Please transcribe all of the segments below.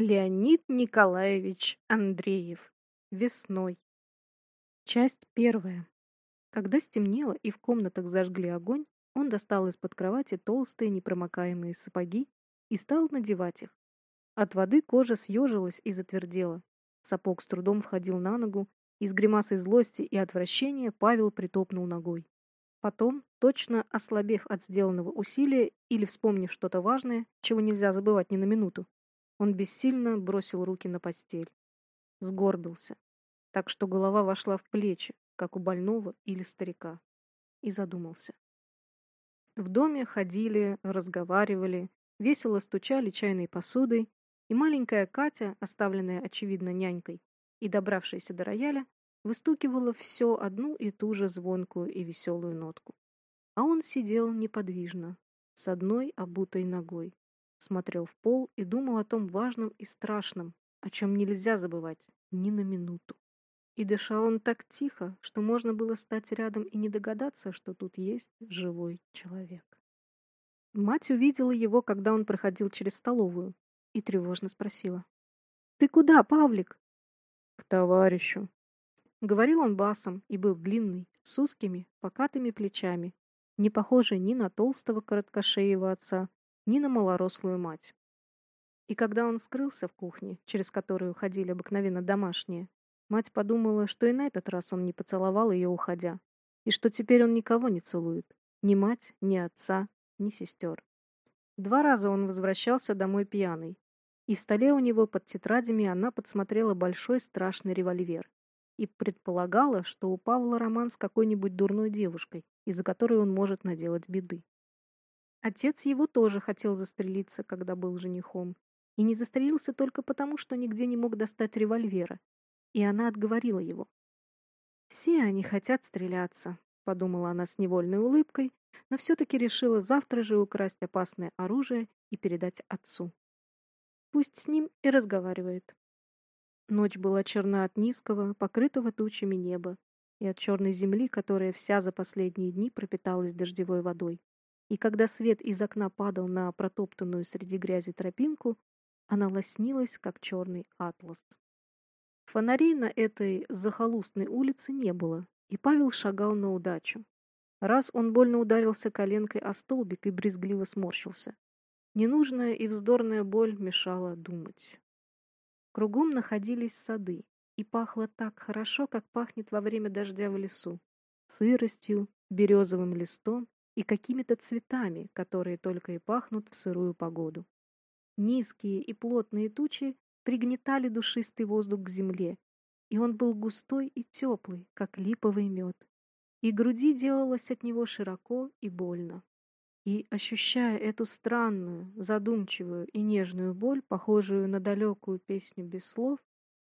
Леонид Николаевич Андреев. Весной. Часть первая. Когда стемнело и в комнатах зажгли огонь, он достал из-под кровати толстые непромокаемые сапоги и стал надевать их. От воды кожа съежилась и затвердела. Сапог с трудом входил на ногу, и с гримасой злости и отвращения Павел притопнул ногой. Потом, точно ослабев от сделанного усилия или вспомнив что-то важное, чего нельзя забывать ни на минуту, он бессильно бросил руки на постель. Сгорбился, так что голова вошла в плечи, как у больного или старика, и задумался. В доме ходили, разговаривали, весело стучали чайной посудой, и маленькая Катя, оставленная, очевидно, нянькой, и добравшаяся до рояля, выстукивала все одну и ту же звонкую и веселую нотку. А он сидел неподвижно, с одной обутой ногой, смотрел в пол и думал о том важном и страшном, о чем нельзя забывать ни на минуту. И дышал он так тихо, что можно было стать рядом и не догадаться, что тут есть живой человек. Мать увидела его, когда он проходил через столовую, и тревожно спросила. «Ты куда, Павлик?» «К товарищу». Говорил он басом и был длинный, с узкими, покатыми плечами, не похожий ни на толстого короткошеего отца, ни на малорослую мать. И когда он скрылся в кухне, через которую ходили обыкновенно домашние, мать подумала, что и на этот раз он не поцеловал ее, уходя, и что теперь он никого не целует, ни мать, ни отца, ни сестер. Два раза он возвращался домой пьяный, и в столе у него под тетрадями она подсмотрела большой страшный револьвер и предполагала, что у Павла роман с какой-нибудь дурной девушкой, из-за которой он может наделать беды. Отец его тоже хотел застрелиться, когда был женихом, и не застрелился только потому, что нигде не мог достать револьвера, и она отговорила его. «Все они хотят стреляться», — подумала она с невольной улыбкой, но все-таки решила завтра же украсть опасное оружие и передать отцу. Пусть с ним и разговаривает. Ночь была черна от низкого, покрытого тучами неба, и от черной земли, которая вся за последние дни пропиталась дождевой водой и когда свет из окна падал на протоптанную среди грязи тропинку, она лоснилась, как черный атлас. Фонарей на этой захолустной улице не было, и Павел шагал на удачу. Раз он больно ударился коленкой о столбик и брезгливо сморщился. Ненужная и вздорная боль мешала думать. Кругом находились сады, и пахло так хорошо, как пахнет во время дождя в лесу. Сыростью, березовым листом и какими-то цветами, которые только и пахнут в сырую погоду. Низкие и плотные тучи пригнетали душистый воздух к земле, и он был густой и теплый, как липовый мед, и груди делалось от него широко и больно. И, ощущая эту странную, задумчивую и нежную боль, похожую на далекую песню без слов,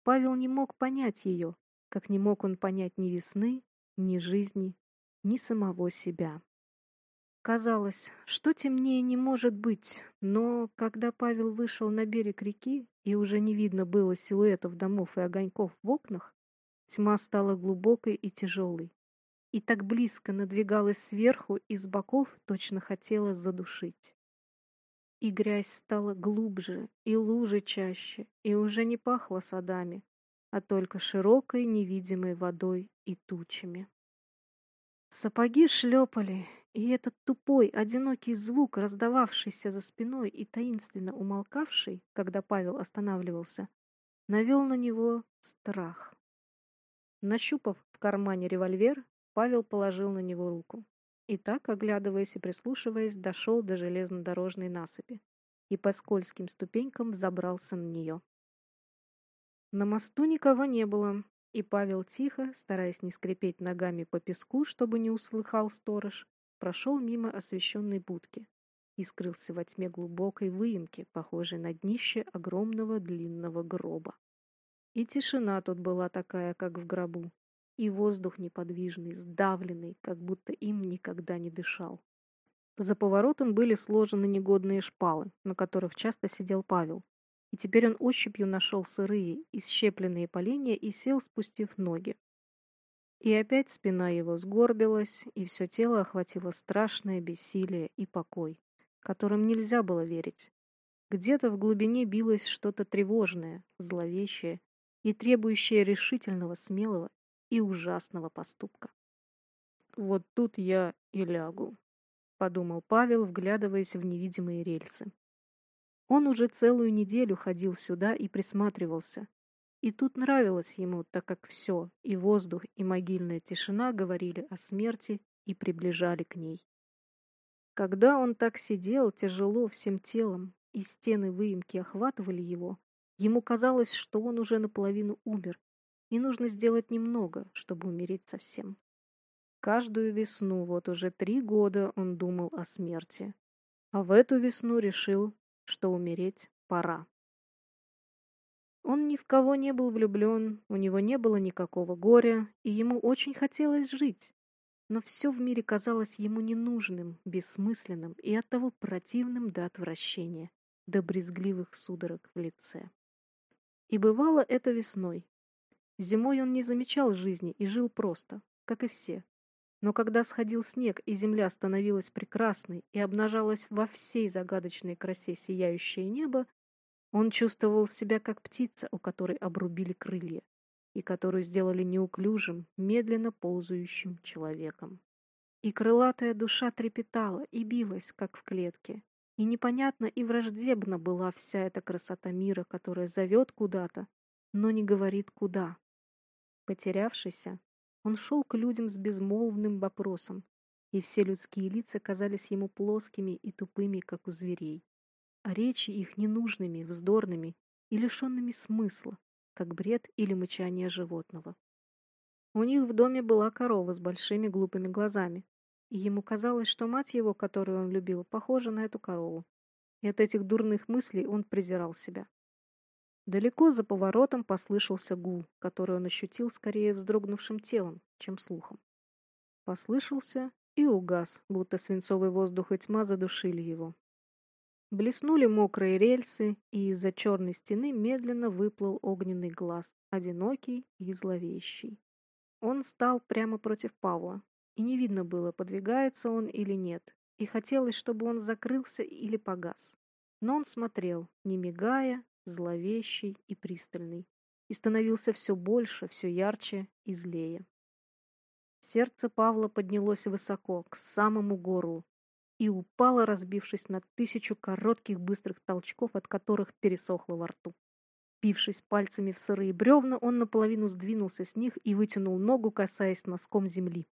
Павел не мог понять ее, как не мог он понять ни весны, ни жизни, ни самого себя. Казалось, что темнее не может быть, но когда Павел вышел на берег реки, и уже не видно было силуэтов домов и огоньков в окнах, тьма стала глубокой и тяжелой. И так близко надвигалась сверху и с боков, точно хотела задушить. И грязь стала глубже, и лужи чаще, и уже не пахло садами, а только широкой невидимой водой и тучами. Сапоги шлепали, и этот тупой, одинокий звук, раздававшийся за спиной и таинственно умолкавший, когда Павел останавливался, навел на него страх. Нащупав в кармане револьвер, Павел положил на него руку. И так, оглядываясь и прислушиваясь, дошел до железнодорожной насыпи и по скользким ступенькам взобрался на нее. На мосту никого не было, и Павел тихо, стараясь не скрипеть ногами по песку, чтобы не услыхал сторож, прошел мимо освещенной будки и скрылся во тьме глубокой выемки, похожей на днище огромного длинного гроба. И тишина тут была такая, как в гробу, и воздух неподвижный, сдавленный, как будто им никогда не дышал. За поворотом были сложены негодные шпалы, на которых часто сидел Павел, и теперь он ощупью нашел сырые, исщепленные поленья и сел, спустив ноги. И опять спина его сгорбилась, и все тело охватило страшное бессилие и покой, которым нельзя было верить. Где-то в глубине билось что-то тревожное, зловещее и требующее решительного, смелого и ужасного поступка. «Вот тут я и лягу», — подумал Павел, вглядываясь в невидимые рельсы. Он уже целую неделю ходил сюда и присматривался. И тут нравилось ему, так как все, и воздух, и могильная тишина говорили о смерти и приближали к ней. Когда он так сидел, тяжело всем телом, и стены выемки охватывали его, ему казалось, что он уже наполовину умер, и нужно сделать немного, чтобы умереть совсем. Каждую весну, вот уже три года, он думал о смерти. А в эту весну решил, что умереть пора. Он ни в кого не был влюблен, у него не было никакого горя, и ему очень хотелось жить. Но все в мире казалось ему ненужным, бессмысленным и оттого противным до отвращения, до брезгливых судорог в лице. И бывало это весной. Зимой он не замечал жизни и жил просто, как и все, но когда сходил снег, и земля становилась прекрасной и обнажалась во всей загадочной красе сияющее небо, он чувствовал себя как птица, у которой обрубили крылья, и которую сделали неуклюжим, медленно ползающим человеком. И крылатая душа трепетала и билась, как в клетке, и непонятно и враждебна была вся эта красота мира, которая зовет куда-то, но не говорит куда. Потерявшийся, он шел к людям с безмолвным вопросом, и все людские лица казались ему плоскими и тупыми, как у зверей, а речи их ненужными, вздорными и лишенными смысла, как бред или мычание животного. У них в доме была корова с большими глупыми глазами, и ему казалось, что мать его, которую он любил, похожа на эту корову. И от этих дурных мыслей он презирал себя. Далеко за поворотом послышался гул, который он ощутил скорее вздрогнувшим телом, чем слухом. Послышался и угас, будто свинцовый воздух и тьма задушили его. Блеснули мокрые рельсы, и из-за черной стены медленно выплыл огненный глаз, одинокий и зловещий. Он стал прямо против Павла, и не видно было, подвигается он или нет, и хотелось, чтобы он закрылся или погас. Но он смотрел, не мигая, зловещий и пристальный, и становился все больше, все ярче и злее. Сердце Павла поднялось высоко, к самому горлу, и упало, разбившись на тысячу коротких быстрых толчков, от которых пересохло во рту. Пившись пальцами в сырые бревна, он наполовину сдвинулся с них и вытянул ногу, касаясь носком земли.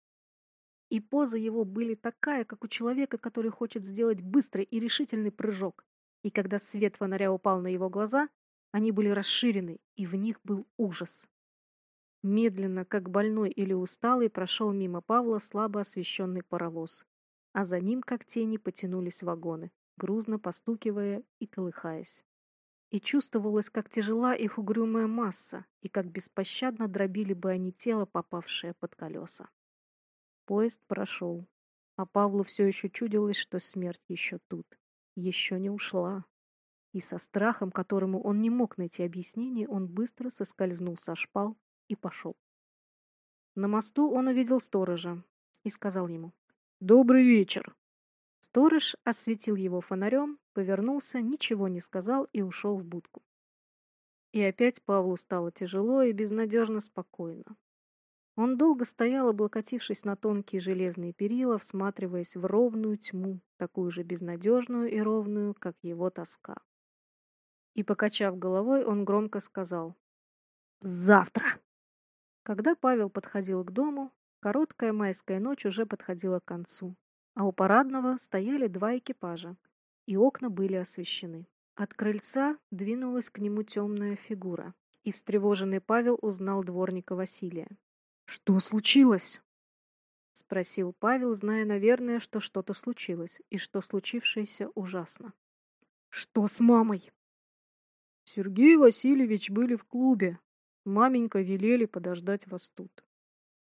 И поза его были такая, как у человека, который хочет сделать быстрый и решительный прыжок и когда свет фонаря упал на его глаза, они были расширены, и в них был ужас. Медленно, как больной или усталый, прошел мимо Павла слабо освещенный паровоз, а за ним, как тени, потянулись вагоны, грузно постукивая и колыхаясь. И чувствовалось, как тяжела их угрюмая масса, и как беспощадно дробили бы они тело, попавшее под колеса. Поезд прошел, а Павлу все еще чудилось, что смерть еще тут еще не ушла. И со страхом, которому он не мог найти объяснение, он быстро соскользнул со шпал и пошел. На мосту он увидел сторожа и сказал ему «Добрый вечер». Сторож осветил его фонарем, повернулся, ничего не сказал и ушел в будку. И опять Павлу стало тяжело и безнадежно спокойно. Он долго стоял, облокотившись на тонкие железные перила, всматриваясь в ровную тьму, такую же безнадежную и ровную, как его тоска. И, покачав головой, он громко сказал «Завтра!». Когда Павел подходил к дому, короткая майская ночь уже подходила к концу, а у парадного стояли два экипажа, и окна были освещены. От крыльца двинулась к нему темная фигура, и встревоженный Павел узнал дворника Василия. «Что случилось?» — спросил Павел, зная, наверное, что что-то случилось, и что случившееся ужасно. «Что с мамой?» Сергей Васильевич были в клубе. Маменька велели подождать вас тут.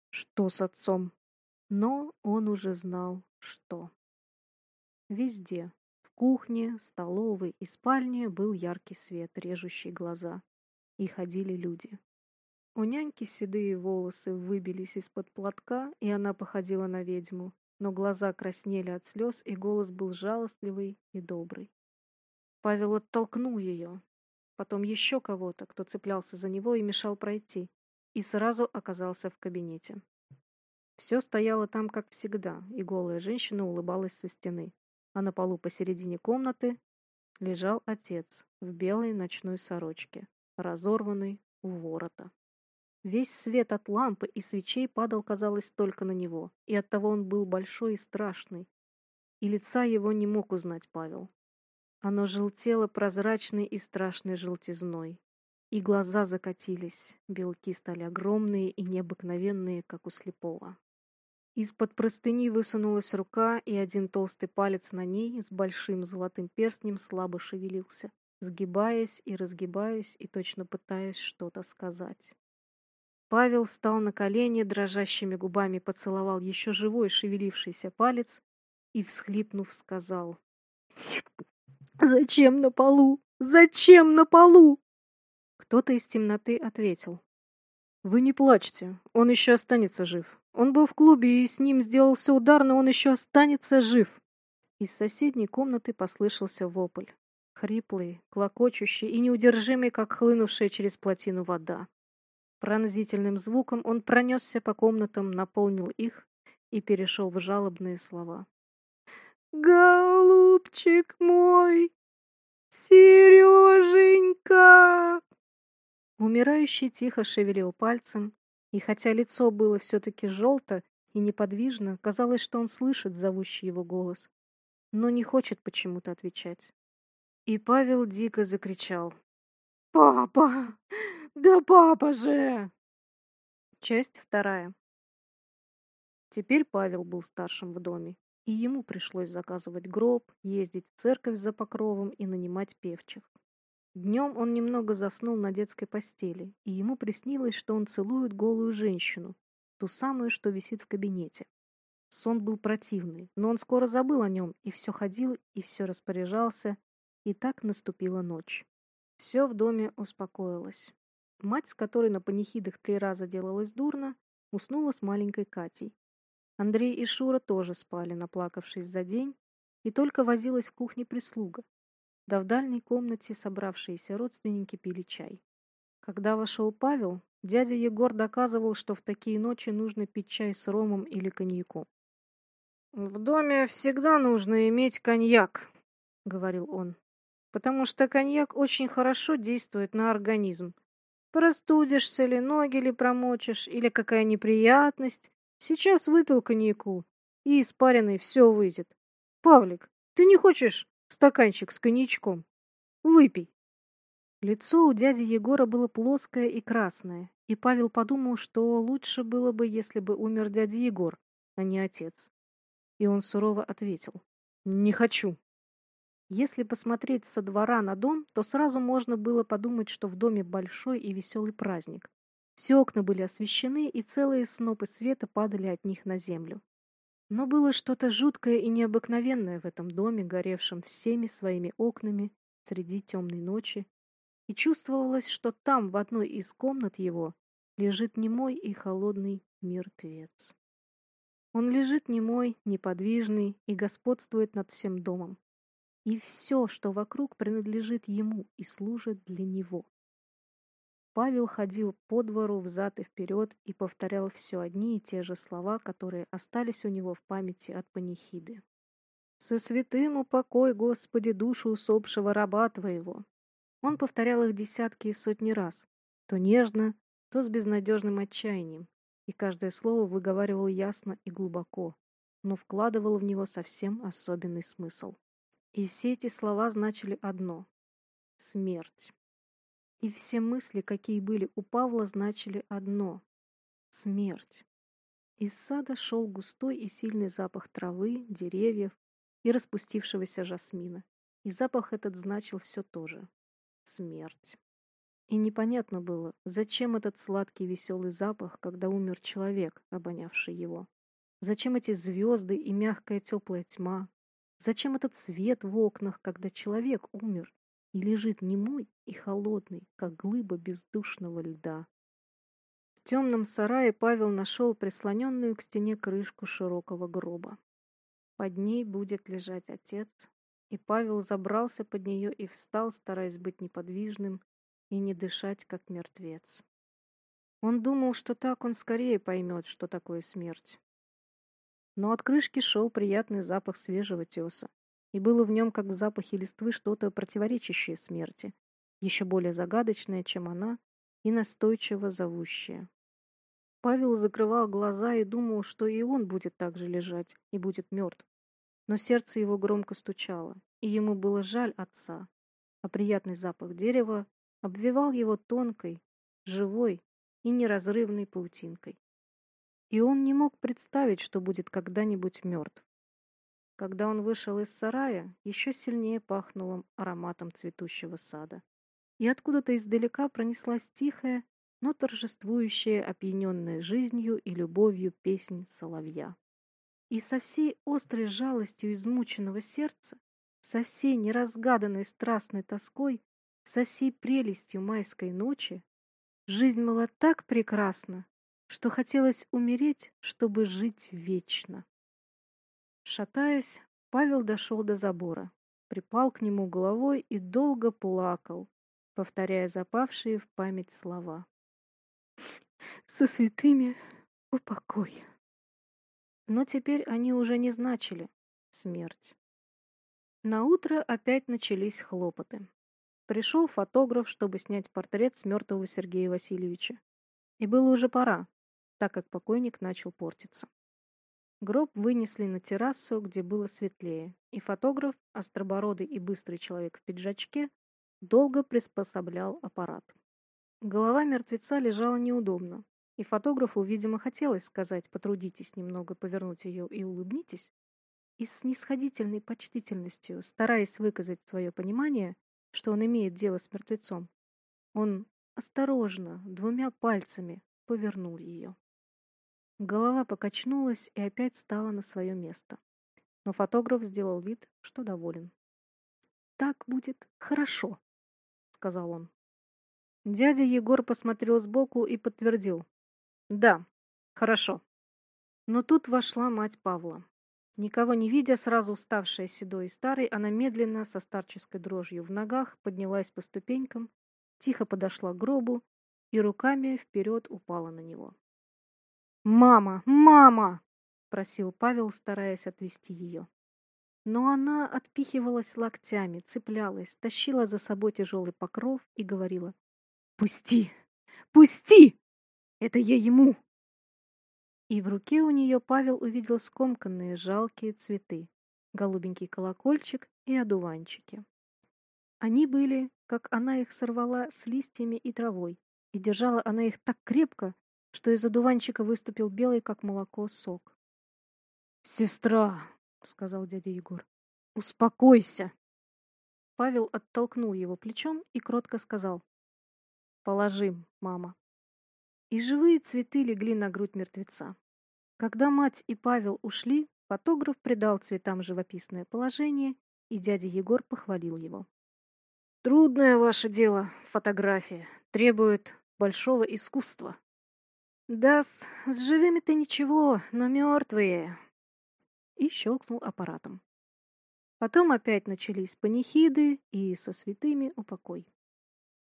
Что с отцом? Но он уже знал, что. Везде, в кухне, столовой и спальне был яркий свет, режущий глаза. И ходили люди. У няньки седые волосы выбились из-под платка, и она походила на ведьму, но глаза краснели от слез, и голос был жалостливый и добрый. Павел оттолкнул ее, потом еще кого-то, кто цеплялся за него и мешал пройти, и сразу оказался в кабинете. Все стояло там, как всегда, и голая женщина улыбалась со стены, а на полу посередине комнаты лежал отец в белой ночной сорочке, разорванной у ворота. Весь свет от лампы и свечей падал, казалось, только на него, и оттого он был большой и страшный, и лица его не мог узнать Павел. Оно желтело прозрачной и страшной желтизной. И глаза закатились, белки стали огромные и необыкновенные, как у слепого. Из-под простыни высунулась рука, и один толстый палец на ней с большим золотым перстнем слабо шевелился, сгибаясь и разгибаясь, и точно пытаясь что-то сказать. Павел встал на колени, дрожащими губами поцеловал еще живой шевелившийся палец и, всхлипнув, сказал Зачем на полу? Зачем на полу? Кто-то из темноты ответил. Вы не плачьте, он еще останется жив. Он был в клубе, и с ним сделался удар, но он еще останется жив. Из соседней комнаты послышался вопль. Хриплый, клокочущий и неудержимый, как хлынувшая через плотину вода. Пронзительным звуком он пронесся по комнатам, наполнил их и перешел в жалобные слова. Голубчик мой, Сереженька! Умирающий тихо шевелил пальцем, и хотя лицо было все-таки желто и неподвижно, казалось, что он слышит зовущий его голос, но не хочет почему-то отвечать. И Павел дико закричал. «Папа! Да папа же!» Часть вторая. Теперь Павел был старшим в доме и ему пришлось заказывать гроб, ездить в церковь за покровом и нанимать певчих. Днем он немного заснул на детской постели, и ему приснилось, что он целует голую женщину, ту самую, что висит в кабинете. Сон был противный, но он скоро забыл о нем и все ходил и все распоряжался, и так наступила ночь. Все в доме успокоилось. Мать, с которой на панихидах три раза делалась дурно, уснула с маленькой Катей. Андрей и Шура тоже спали, наплакавшись за день, и только возилась в кухне прислуга. Да в дальней комнате собравшиеся родственники пили чай. Когда вошел Павел, дядя Егор доказывал, что в такие ночи нужно пить чай с ромом или коньяком. «В доме всегда нужно иметь коньяк», — говорил он, «потому что коньяк очень хорошо действует на организм. Простудишься ли, ноги ли промочишь, или какая неприятность, Сейчас выпил коньяку, и испаренный все выйдет. Павлик, ты не хочешь стаканчик с коньячком? Выпей. Лицо у дяди Егора было плоское и красное, и Павел подумал, что лучше было бы, если бы умер дядя Егор, а не отец. И он сурово ответил: "Не хочу". Если посмотреть со двора на дом, то сразу можно было подумать, что в доме большой и веселый праздник. Все окна были освещены, и целые снопы света падали от них на землю. Но было что-то жуткое и необыкновенное в этом доме, горевшем всеми своими окнами среди темной ночи, и чувствовалось, что там, в одной из комнат его, лежит немой и холодный мертвец. Он лежит немой, неподвижный и господствует над всем домом. И все, что вокруг, принадлежит ему и служит для него. Павел ходил по двору взад и вперед и повторял все одни и те же слова, которые остались у него в памяти от панихиды. «Со святым упокой, Господи, душу усопшего раба Твоего!» Он повторял их десятки и сотни раз, то нежно, то с безнадежным отчаянием, и каждое слово выговаривал ясно и глубоко, но вкладывал в него совсем особенный смысл. И все эти слова значили одно — смерть. И все мысли, какие были у Павла, значили одно — смерть. Из сада шел густой и сильный запах травы, деревьев и распустившегося жасмина. И запах этот значил все то же — смерть. И непонятно было, зачем этот сладкий веселый запах, когда умер человек, обонявший его. Зачем эти звезды и мягкая теплая тьма? Зачем этот свет в окнах, когда человек умер? и лежит немой и холодный, как глыба бездушного льда. В темном сарае Павел нашел прислоненную к стене крышку широкого гроба. Под ней будет лежать отец, и Павел забрался под нее и встал, стараясь быть неподвижным и не дышать, как мертвец. Он думал, что так он скорее поймет, что такое смерть. Но от крышки шел приятный запах свежего теса, и было в нем, как в запахе листвы, что-то противоречащее смерти, еще более загадочное, чем она, и настойчиво зовущее. Павел закрывал глаза и думал, что и он будет так же лежать и будет мертв. Но сердце его громко стучало, и ему было жаль отца, а приятный запах дерева обвивал его тонкой, живой и неразрывной паутинкой. И он не мог представить, что будет когда-нибудь мертв. Когда он вышел из сарая, еще сильнее пахнуло ароматом цветущего сада. И откуда-то издалека пронеслась тихая, но торжествующая, опьяненная жизнью и любовью песнь соловья. И со всей острой жалостью измученного сердца, со всей неразгаданной страстной тоской, со всей прелестью майской ночи, жизнь была так прекрасна, что хотелось умереть, чтобы жить вечно. Шатаясь, Павел дошел до забора, припал к нему головой и долго плакал, повторяя запавшие в память слова со святыми упокой. Но теперь они уже не значили смерть. На утро опять начались хлопоты. Пришел фотограф, чтобы снять портрет с мертвого Сергея Васильевича. И было уже пора, так как покойник начал портиться. Гроб вынесли на террасу, где было светлее, и фотограф, остробородый и быстрый человек в пиджачке, долго приспособлял аппарат. Голова мертвеца лежала неудобно, и фотографу, видимо, хотелось сказать «потрудитесь немного повернуть ее и улыбнитесь», и с снисходительной почтительностью, стараясь выказать свое понимание, что он имеет дело с мертвецом, он осторожно, двумя пальцами повернул ее. Голова покачнулась и опять стала на свое место. Но фотограф сделал вид, что доволен. «Так будет хорошо», — сказал он. Дядя Егор посмотрел сбоку и подтвердил. Да, хорошо. Но тут вошла мать Павла. Никого не видя, сразу уставшая седой и старой, она медленно, со старческой дрожью в ногах, поднялась по ступенькам, тихо подошла к гробу и руками вперед упала на него. «Мама! Мама!» — просил Павел, стараясь отвести ее. Но она отпихивалась локтями, цеплялась, тащила за собой тяжелый покров и говорила «Пусти! Пусти! Это я ему!» И в руке у нее Павел увидел скомканные жалкие цветы, голубенький колокольчик и одуванчики. Они были, как она их сорвала с листьями и травой, и держала она их так крепко, что из одуванчика выступил белый, как молоко, сок. «Сестра!» — сказал дядя Егор. «Успокойся!» Павел оттолкнул его плечом и кротко сказал. Положим, мама. И живые цветы легли на грудь мертвеца. Когда мать и Павел ушли, фотограф придал цветам живописное положение, и дядя Егор похвалил его. Трудное ваше дело, фотография, требует большого искусства. Да, с, с живыми-то ничего, но мертвые. И щелкнул аппаратом. Потом опять начались панихиды и со святыми упокой.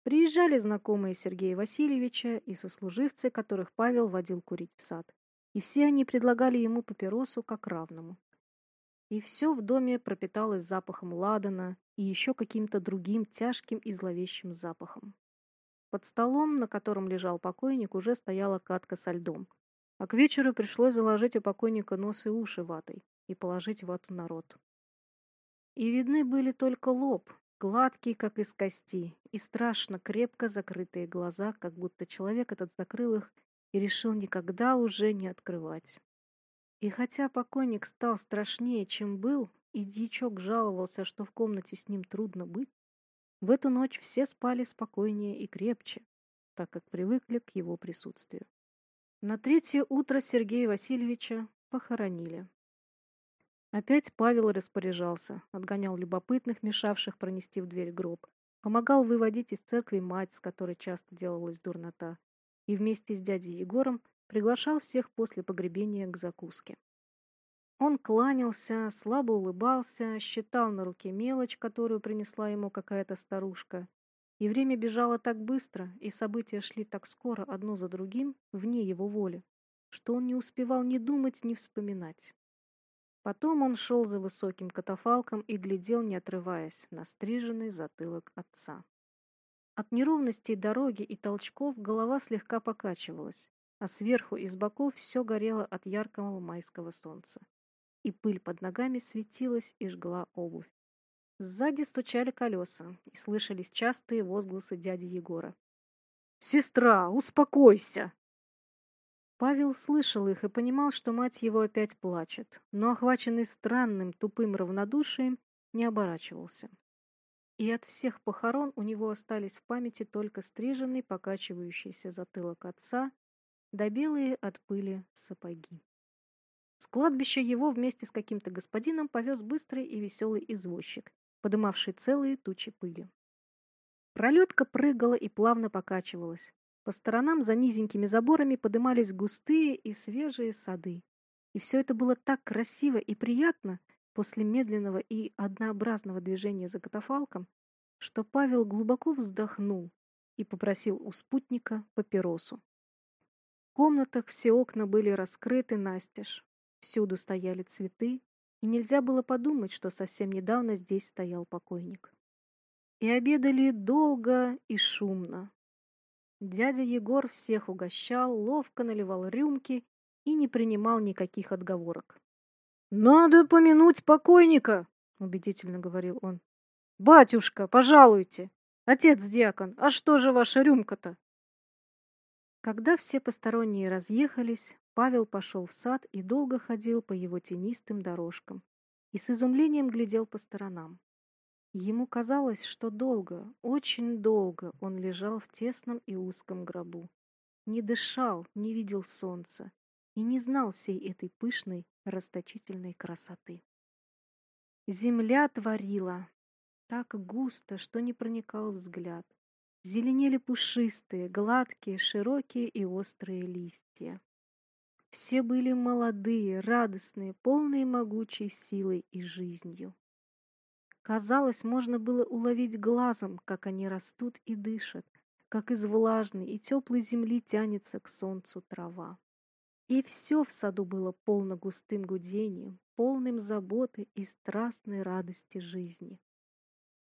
Приезжали знакомые Сергея Васильевича и сослуживцы, которых Павел водил курить в сад. И все они предлагали ему папиросу как равному. И все в доме пропиталось запахом ладана и еще каким-то другим тяжким и зловещим запахом. Под столом, на котором лежал покойник, уже стояла катка со льдом. А к вечеру пришлось заложить у покойника нос и уши ватой и положить вату на рот. И видны были только лоб, гладкий, как из кости, и страшно крепко закрытые глаза, как будто человек этот закрыл их и решил никогда уже не открывать. И хотя покойник стал страшнее, чем был, и дьячок жаловался, что в комнате с ним трудно быть, в эту ночь все спали спокойнее и крепче, так как привыкли к его присутствию. На третье утро Сергея Васильевича похоронили. Опять Павел распоряжался, отгонял любопытных, мешавших пронести в дверь гроб, помогал выводить из церкви мать, с которой часто делалась дурнота, и вместе с дядей Егором приглашал всех после погребения к закуске. Он кланялся, слабо улыбался, считал на руке мелочь, которую принесла ему какая-то старушка. И время бежало так быстро, и события шли так скоро одно за другим, вне его воли, что он не успевал ни думать, ни вспоминать. Потом он шел за высоким катафалком и глядел, не отрываясь, на стриженный затылок отца. От неровностей дороги и толчков голова слегка покачивалась, а сверху и с боков все горело от яркого майского солнца и пыль под ногами светилась и жгла обувь. Сзади стучали колеса, и слышались частые возгласы дяди Егора. «Сестра, успокойся!» Павел слышал их и понимал, что мать его опять плачет, но, охваченный странным тупым равнодушием, не оборачивался. И от всех похорон у него остались в памяти только стриженный, покачивающийся затылок отца, да белые от пыли сапоги. С кладбища его вместе с каким-то господином повез быстрый и веселый извозчик, подымавший целые тучи пыли. Пролетка прыгала и плавно покачивалась. По сторонам за низенькими заборами подымались густые и свежие сады. И все это было так красиво и приятно после медленного и однообразного движения за катафалком, что Павел глубоко вздохнул и попросил у спутника папиросу. В комнатах все окна были раскрыты настежь. Всюду стояли цветы, и нельзя было подумать, что совсем недавно здесь стоял покойник. И обедали долго и шумно. Дядя Егор всех угощал, ловко наливал рюмки и не принимал никаких отговорок. «Надо помянуть покойника!» — убедительно говорил он. «Батюшка, пожалуйте! Отец-диакон, а что же ваша рюмка-то?» Когда все посторонние разъехались, Павел пошел в сад и долго ходил по его тенистым дорожкам и с изумлением глядел по сторонам. Ему казалось, что долго, очень долго он лежал в тесном и узком гробу. Не дышал, не видел солнца и не знал всей этой пышной, расточительной красоты. Земля творила так густо, что не проникал взгляд. Зеленели пушистые, гладкие, широкие и острые листья. Все были молодые, радостные, полные могучей силой и жизнью. Казалось, можно было уловить глазом, как они растут и дышат, как из влажной и теплой земли тянется к солнцу трава. И все в саду было полно густым гудением, полным заботы и страстной радости жизни.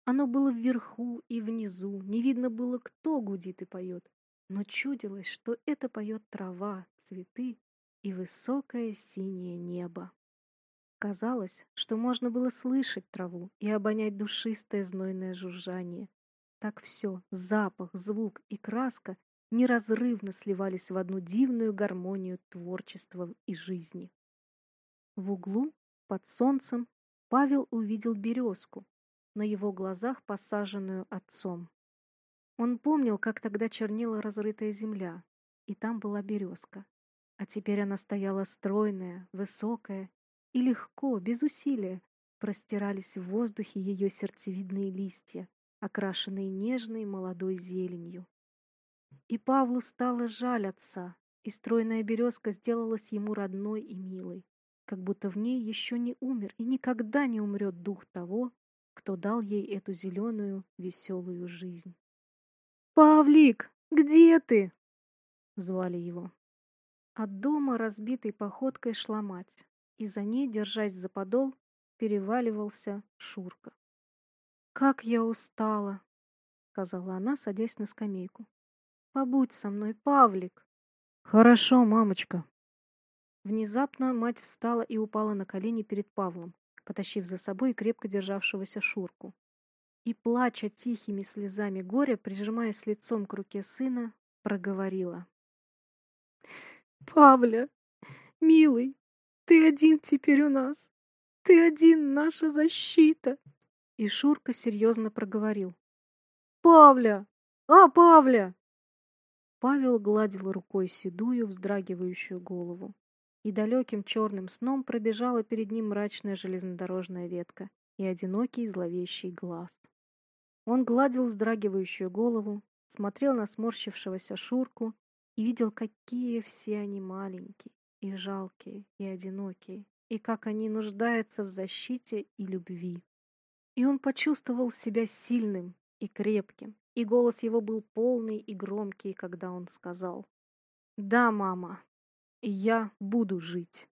Оно было вверху и внизу, не видно было, кто гудит и поет, но чудилось, что это поет трава, цветы и высокое синее небо. Казалось, что можно было слышать траву и обонять душистое знойное жужжание. Так все, запах, звук и краска неразрывно сливались в одну дивную гармонию творчества и жизни. В углу, под солнцем, Павел увидел березку, на его глазах посаженную отцом. Он помнил, как тогда чернела разрытая земля, и там была березка. А теперь она стояла стройная, высокая, и легко, без усилия, простирались в воздухе ее сердцевидные листья, окрашенные нежной молодой зеленью. И Павлу стало жаль отца, и стройная березка сделалась ему родной и милой, как будто в ней еще не умер и никогда не умрет дух того, кто дал ей эту зеленую, веселую жизнь. «Павлик, где ты?» — звали его. От дома разбитой походкой шла мать, и за ней, держась за подол, переваливался Шурка. «Как я устала!» — сказала она, садясь на скамейку. «Побудь со мной, Павлик!» «Хорошо, мамочка!» Внезапно мать встала и упала на колени перед Павлом, потащив за собой крепко державшегося Шурку. И, плача тихими слезами горя, прижимаясь лицом к руке сына, проговорила. Павля, милый, ты один теперь у нас. Ты один наша защита. И Шурка серьезно проговорил. Павля! А, Павля! Павел гладил рукой седую, вздрагивающую голову. И далеким черным сном пробежала перед ним мрачная железнодорожная ветка и одинокий зловещий глаз. Он гладил вздрагивающую голову, смотрел на сморщившегося Шурку и видел, какие все они маленькие, и жалкие, и одинокие, и как они нуждаются в защите и любви. И он почувствовал себя сильным и крепким, и голос его был полный и громкий, когда он сказал «Да, мама, я буду жить».